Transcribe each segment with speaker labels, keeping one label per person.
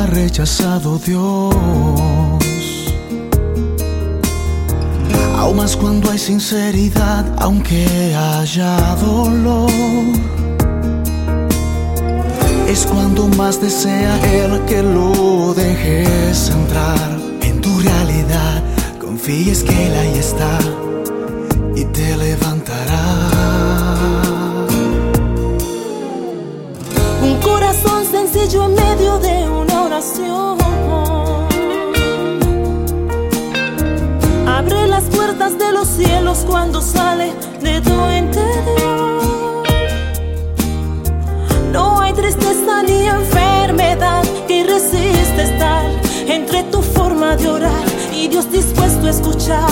Speaker 1: ha rechazado Dios. Aún más cuando hay sinceridad, aunque haya dolor. Es cuando más desea Él que lo dejes entrar en tu realidad. Confíes que Él ahí está
Speaker 2: Abre las puertas de los cielos cuando sale de tu interior. No hay tristeza ni enfermedad que resiste estar entre tu forma de orar y Dios dispuesto a escuchar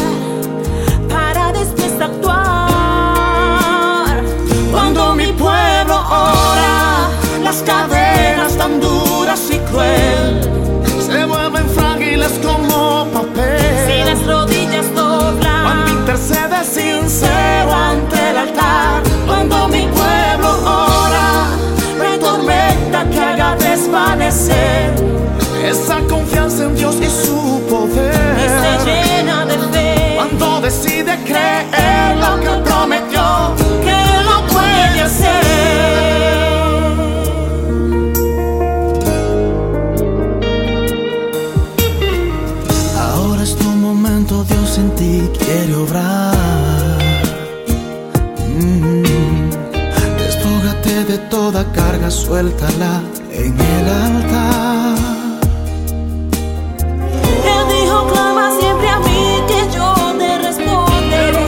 Speaker 1: Sincero ante el altar, cuando mi pueblo ora, hay tormenta que haga desvanecer esa suéltala en el altar.
Speaker 2: Él dijo, clama siempre a mí que yo te responderé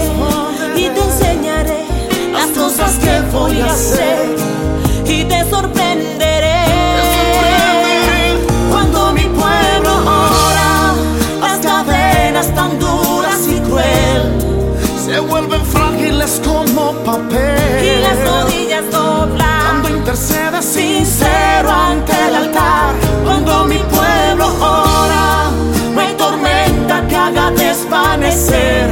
Speaker 2: y te enseñaré las cosas que voy a hacer y te sorprenderé. Cuando mi pueblo ora, las cadenas tan duras y cruel
Speaker 1: Se vuelven frágiles como papel. y las
Speaker 2: rodillas doblan
Speaker 1: intercede sincero ante el altar. Cuando mi pueblo ora, no hay tormenta que haga desvanecer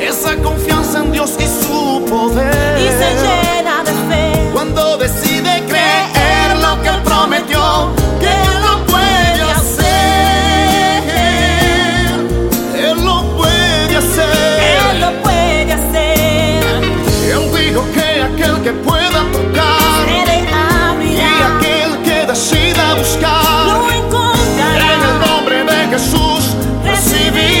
Speaker 1: esa confianza en Dios y su poder. Y se
Speaker 2: llena de fe
Speaker 1: cuando decide creer lo que él prometió. que pueda tocar. Jesus, recebi.